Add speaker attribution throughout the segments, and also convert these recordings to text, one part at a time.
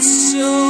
Speaker 1: so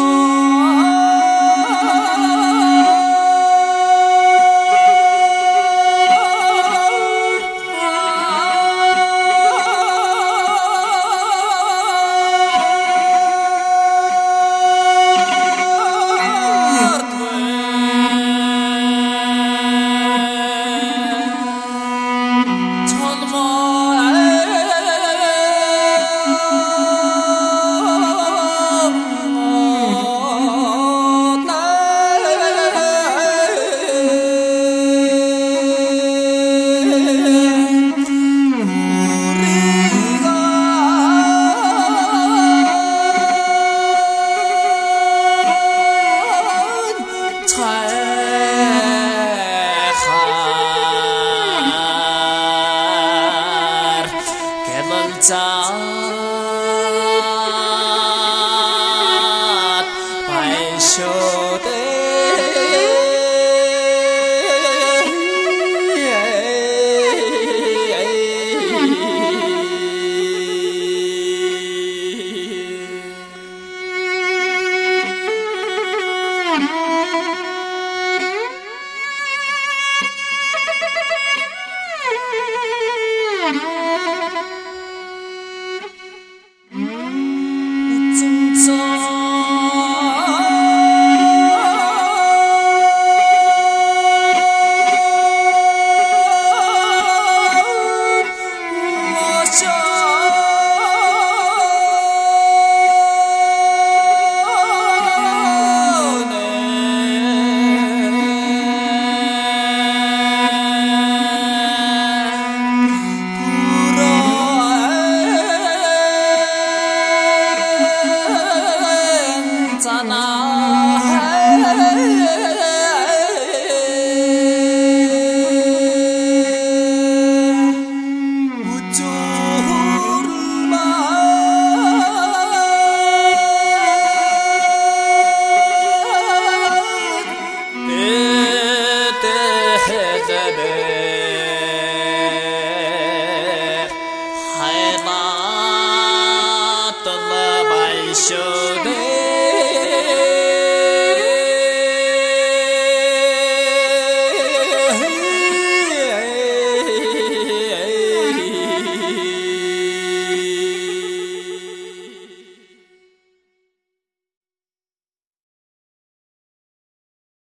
Speaker 1: شده